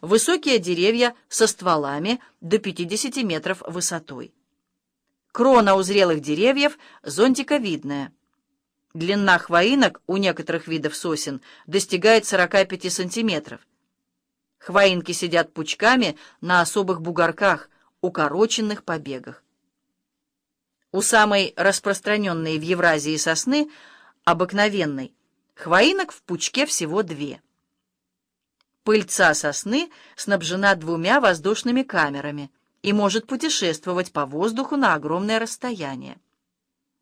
высокие деревья со стволами до 50 метров высотой. Крона у зрелых деревьев зонтиковидная. Длина хвоинок у некоторых видов сосен достигает 45 сантиметров. Хвоинки сидят пучками на особых бугорках, укороченных побегах. У самой распространенной в Евразии сосны, обыкновенной, хвоинок в пучке всего две. Пыльца сосны снабжена двумя воздушными камерами и может путешествовать по воздуху на огромное расстояние.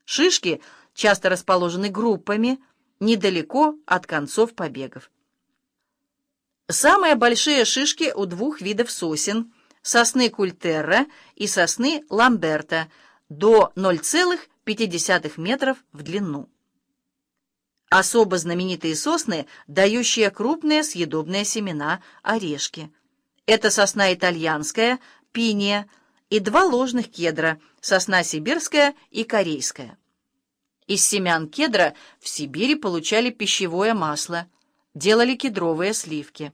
Шишки часто расположены группами недалеко от концов побегов. Самые большие шишки у двух видов сосен – сосны культерра и сосны ламберта – до 0,5 метров в длину. Особо знаменитые сосны, дающие крупные съедобные семена, орешки. Это сосна итальянская, пиния, и два ложных кедра, сосна сибирская и корейская. Из семян кедра в Сибири получали пищевое масло, делали кедровые сливки.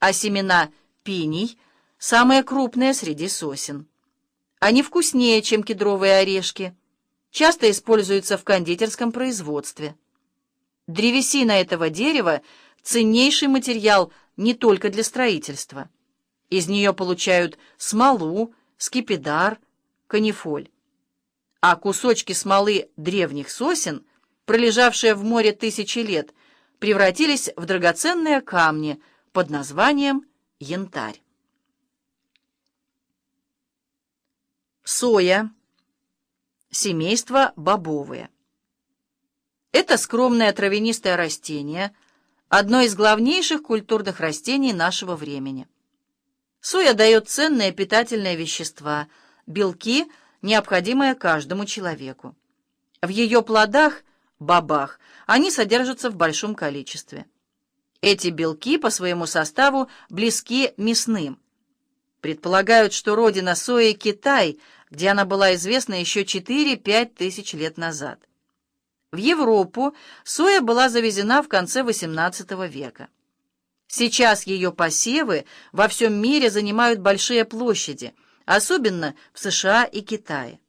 А семена пиний – самые крупные среди сосен. Они вкуснее, чем кедровые орешки, часто используются в кондитерском производстве. Древесина этого дерева – ценнейший материал не только для строительства. Из нее получают смолу, скипидар, канифоль. А кусочки смолы древних сосен, пролежавшие в море тысячи лет, превратились в драгоценные камни под названием янтарь. Соя. Семейство бобовые. Это скромное травянистое растение, одно из главнейших культурных растений нашего времени. Соя дает ценные питательные вещества, белки, необходимые каждому человеку. В ее плодах, бобах, они содержатся в большом количестве. Эти белки по своему составу близки мясным. Предполагают, что родина сои – Китай – где она была известна еще 4-5 тысяч лет назад. В Европу соя была завезена в конце XVIII века. Сейчас ее посевы во всем мире занимают большие площади, особенно в США и Китае.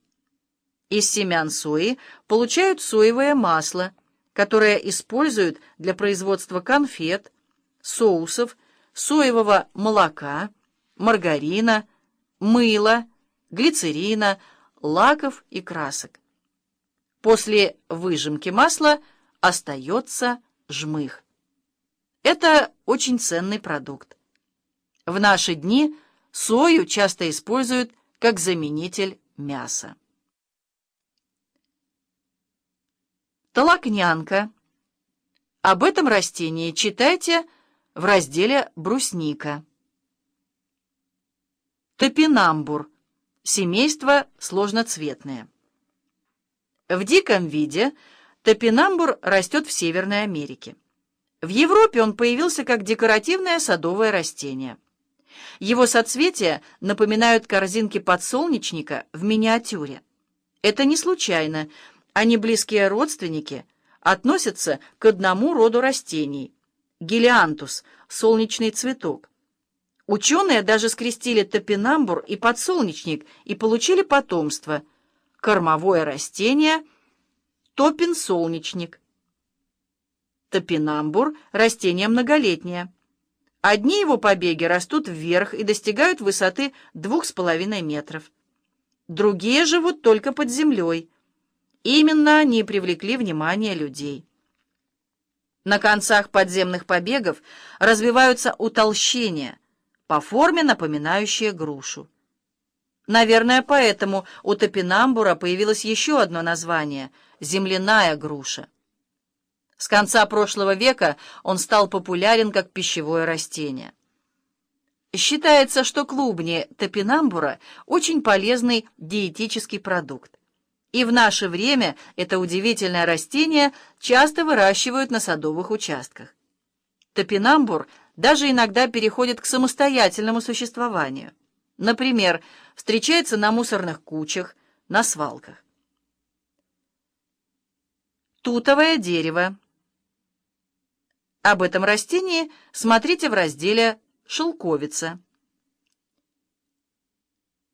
Из семян сои получают соевое масло, которое используют для производства конфет, соусов, соевого молока, маргарина, мыла, глицерина, лаков и красок. После выжимки масла остается жмых. Это очень ценный продукт. В наши дни сою часто используют как заменитель мяса. Толокнянка. Об этом растении читайте в разделе «Брусника». Топинамбур. Семейство сложноцветное. В диком виде топинамбур растет в Северной Америке. В Европе он появился как декоративное садовое растение. Его соцветия напоминают корзинки подсолнечника в миниатюре. Это не случайно. Они близкие родственники, относятся к одному роду растений – гелиантус, солнечный цветок. Ученые даже скрестили топинамбур и подсолнечник и получили потомство – кормовое растение топин-солнечник. Топинамбур – растение многолетнее. Одни его побеги растут вверх и достигают высоты 2,5 метров. Другие живут только под землей. Именно они привлекли внимание людей. На концах подземных побегов развиваются утолщения – по форме напоминающие грушу. Наверное, поэтому у топинамбура появилось еще одно название — земляная груша. С конца прошлого века он стал популярен как пищевое растение. Считается, что клубни топинамбура – очень полезный диетический продукт. И в наше время это удивительное растение часто выращивают на садовых участках. Топинамбур даже иногда переходит к самостоятельному существованию. Например, встречается на мусорных кучах, на свалках. Тутовое дерево. Об этом растении смотрите в разделе шелковица.